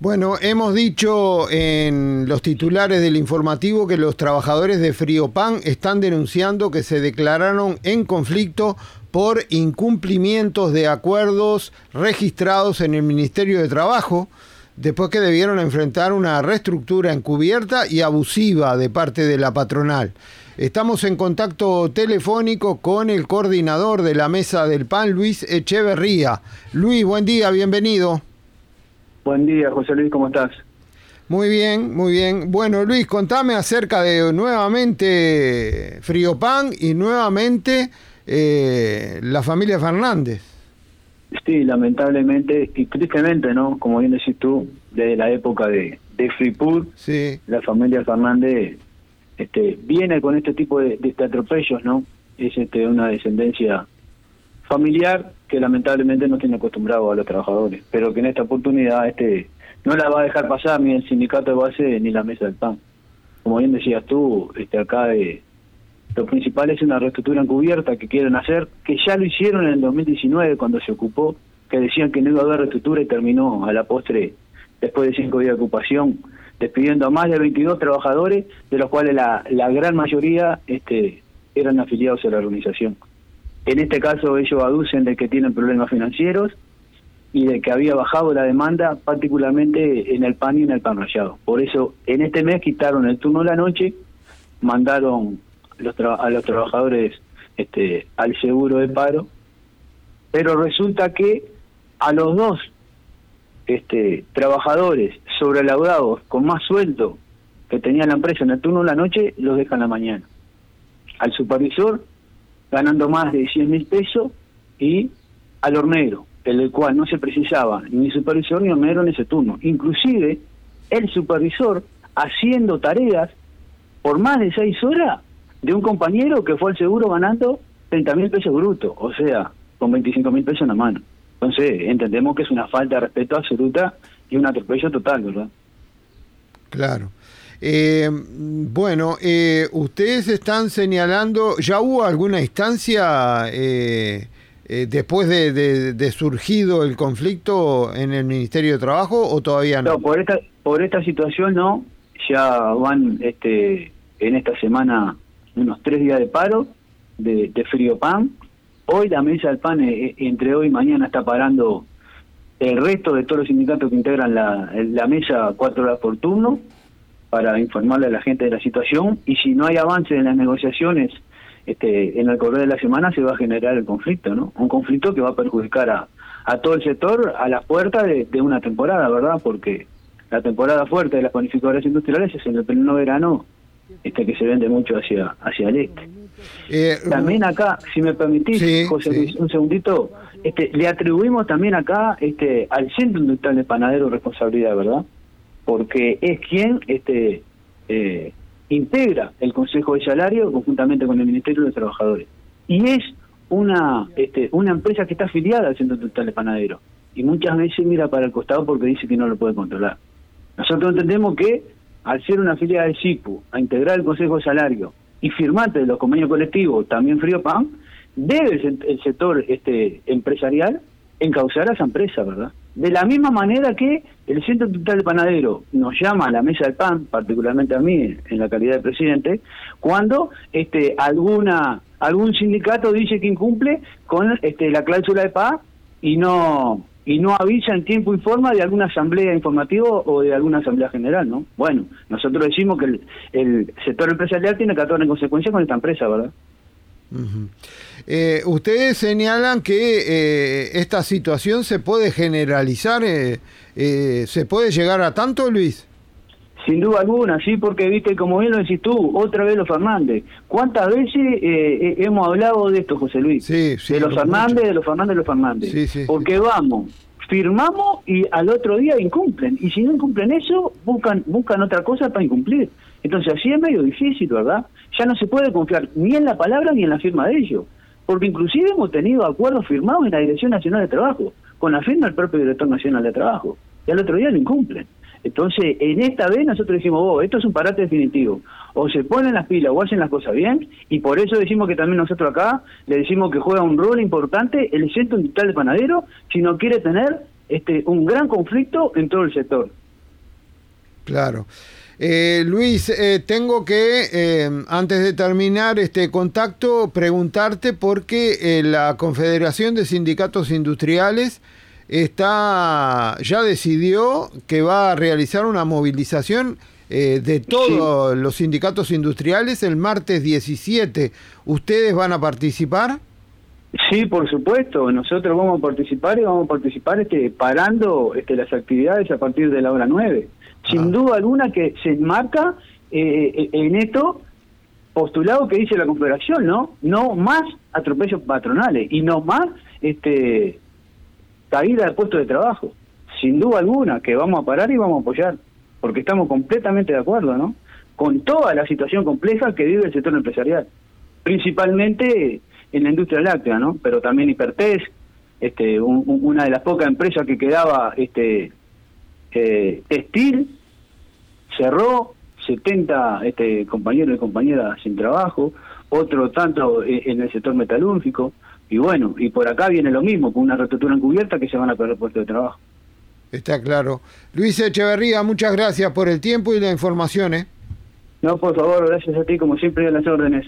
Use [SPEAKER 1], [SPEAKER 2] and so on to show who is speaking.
[SPEAKER 1] Bueno, hemos dicho en los titulares del informativo que los trabajadores de Friopan están denunciando que se declararon en conflicto por incumplimientos de acuerdos registrados en el Ministerio de Trabajo, después que debieron enfrentar una reestructura encubierta y abusiva de parte de la patronal. Estamos en contacto telefónico con el coordinador de la Mesa del PAN, Luis Echeverría. Luis, buen día, bienvenido.
[SPEAKER 2] Buen día, José Luis, ¿cómo estás?
[SPEAKER 1] Muy bien, muy bien. Bueno, Luis, contame acerca de nuevamente Pan y nuevamente eh, la familia Fernández.
[SPEAKER 2] Sí, lamentablemente y tristemente, ¿no? Como bien decís tú, desde la época de, de Freeport, sí. la familia Fernández este, viene con este tipo de, de atropellos, ¿no? Es este, una descendencia familiar que lamentablemente no tiene acostumbrado a los trabajadores, pero que en esta oportunidad este no la va a dejar pasar ni el sindicato de base ni la mesa del PAN. Como bien decías tú, este acá eh, lo principal es una reestructura encubierta que quieren hacer, que ya lo hicieron en el 2019 cuando se ocupó, que decían que no iba a haber reestructura y terminó a la postre, después de cinco días de ocupación, despidiendo a más de 22 trabajadores, de los cuales la, la gran mayoría este, eran afiliados a la organización. En este caso ellos aducen de que tienen problemas financieros y de que había bajado la demanda, particularmente en el pan y en el pan rallado. Por eso, en este mes quitaron el turno de la noche, mandaron a los trabajadores este, al seguro de paro, pero resulta que a los dos este, trabajadores sobrelaudados con más sueldo que tenía la empresa en el turno de la noche, los dejan la mañana. Al supervisor ganando más de 100 mil pesos, y al hornero, el cual no se precisaba ni supervisor ni hornero en ese turno. Inclusive, el supervisor haciendo tareas por más de 6 horas de un compañero que fue al seguro ganando 30 mil pesos brutos, o sea, con 25 mil pesos en la mano. Entonces, entendemos que es una falta de respeto absoluta y un atropello total, ¿verdad?
[SPEAKER 1] Claro. Eh, bueno, eh, ustedes están señalando, ¿ya hubo alguna instancia eh, eh, después de, surgido el conflicto en el Ministerio de Trabajo o todavía no?
[SPEAKER 2] No, por esta, por esta situación no, ya van este en esta semana unos tres días de paro de, frío pan. Hoy la mesa del pan, entre hoy y mañana, está parando el resto de todos los sindicatos que integran la mesa cuatro horas por turno para informarle a la gente de la situación y si no hay avance en las negociaciones este, en el correo de la semana se va a generar el conflicto, ¿no? Un conflicto que va a perjudicar a, a todo el sector a la puerta de, una temporada, ¿verdad? Porque la temporada fuerte de las panificadoras industriales es en el pleno verano este que se vende mucho hacia hacia el este. Eh, también acá, si me permitís, José Luis, un segundito, este, le atribuimos también acá este al Centro Industrial de Panadero responsabilidad, ¿verdad? Porque es quien este, eh, integra el Consejo de Salario conjuntamente con el Ministerio de Trabajadores. Y es una, este, una empresa que está afiliada al Centro Total de Panadero. Y muchas veces mira para el costado porque dice que no lo puede controlar. Nosotros entendemos que al ser una afiliada del CIPU, a integrar el Consejo de Salario y firmante de los convenios colectivos, también Frío Pan, debe el, sector este, empresarial encauzar a esa empresa, ¿verdad? De la misma manera que el Centro Total de Panadero nos llama a la mesa del pan, particularmente a mí, en la calidad de presidente, cuando este alguna algún sindicato dice que incumple con este la cláusula de paz y no y no avisa en tiempo y forma de alguna asamblea informativa o de alguna asamblea general, ¿no? Bueno, nosotros decimos que el, el sector empresarial tiene que actuar en consecuencia con esta empresa, ¿verdad?
[SPEAKER 1] Eh, ustedes señalan que eh, esta situación se puede generalizar, eh, ¿se puede llegar a tanto, Luis?
[SPEAKER 2] Sin duda alguna, sí, porque viste, como bien lo decís tú, otra vez los Fernández. ¿Cuántas veces hemos hablado de esto, José Luis?
[SPEAKER 1] Sí,
[SPEAKER 2] de los Fernández, de los Fernández, de los Fernández. porque vamos, firmamos y al otro día incumplen. Y si no incumplen eso, buscan, buscan otra cosa para incumplir. Entonces así es medio difícil, ¿verdad? Ya no se puede confiar ni en la palabra ni en la firma de ellos. Porque inclusive hemos tenido acuerdos firmados en la Dirección Nacional de Trabajo, con la firma del propio Director Nacional de Trabajo. Y al otro día lo incumplen. Entonces, en esta vez nosotros decimos, oh, esto es un parate definitivo. O se ponen las pilas o hacen las cosas bien, y por eso decimos que también nosotros acá le decimos que juega un rol importante el centro industrial de panadero si no quiere tener este un gran conflicto en todo el sector.
[SPEAKER 1] Claro. Eh, Luis, eh, tengo que, eh, antes de terminar este contacto, preguntarte porque la Confederación de Sindicatos Industriales está ya decidió que va a realizar una movilización de todos los sindicatos industriales el martes 17. ¿Ustedes van a participar?
[SPEAKER 2] Sí, por supuesto. Nosotros vamos a participar y vamos a participar este, parando este, las actividades a partir de la hora 9 sin ah. duda alguna que se enmarca eh, eh, en esto postulado que dice la Confederación, ¿no? No más atropellos patronales y no más este caída de puestos de trabajo. Sin duda alguna que vamos a parar y vamos a apoyar, porque estamos completamente de acuerdo, ¿no? Con toda la situación compleja que vive el sector empresarial, principalmente en la industria láctea, ¿no? Pero también Hipertés, este, una de las pocas empresas que quedaba este eh, textil cerró, 70 este, compañeros y compañeras sin trabajo, otro tanto en el sector metalúrgico, y bueno, y por acá viene lo mismo, con una reestructura encubierta que se van a perder puestos de trabajo.
[SPEAKER 1] Está claro. Luis Echeverría, muchas gracias por el tiempo y la información. ¿eh?
[SPEAKER 2] No, por favor, gracias a ti, como siempre, a las órdenes.